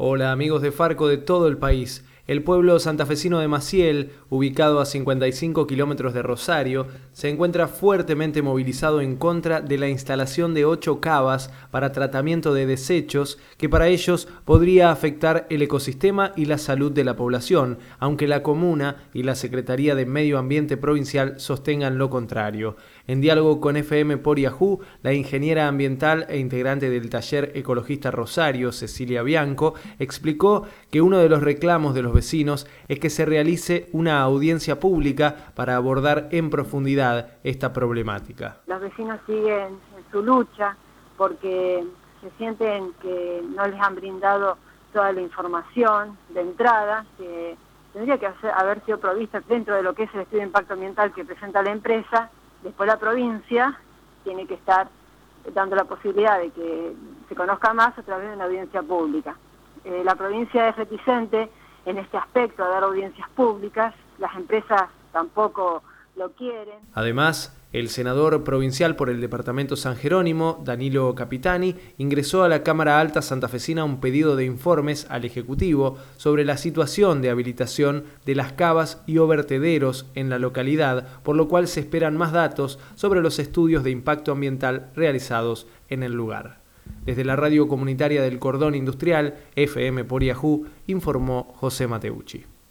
Hola amigos de Farco de todo el país. El pueblo santafesino de Maciel, ubicado a 55 kilómetros de Rosario, se encuentra fuertemente movilizado en contra de la instalación de ocho cavas para tratamiento de desechos que para ellos podría afectar el ecosistema y la salud de la población, aunque la comuna y la Secretaría de Medio Ambiente Provincial sostengan lo contrario. En diálogo con FM por Yahoo, la ingeniera ambiental e integrante del taller ecologista Rosario, Cecilia Bianco, explicó que uno de los reclamos de los vecinos es que se realice una audiencia pública para abordar en profundidad esta problemática. Los vecinos siguen en su lucha porque se sienten que no les han brindado toda la información de entrada que tendría que haber sido provista dentro de lo que es el estudio de impacto ambiental que presenta la empresa Después la provincia tiene que estar dando la posibilidad de que se conozca más a través de una audiencia pública. Eh, la provincia es reticente en este aspecto a dar audiencias públicas, las empresas tampoco lo quieren. Además, el senador provincial por el departamento San Jerónimo, Danilo Capitani, ingresó a la Cámara Alta Santafesina un pedido de informes al Ejecutivo sobre la situación de habilitación de las cavas y vertederos en la localidad, por lo cual se esperan más datos sobre los estudios de impacto ambiental realizados en el lugar. Desde la radio comunitaria del Cordón Industrial, FM por Yahoo, informó José Mateucci.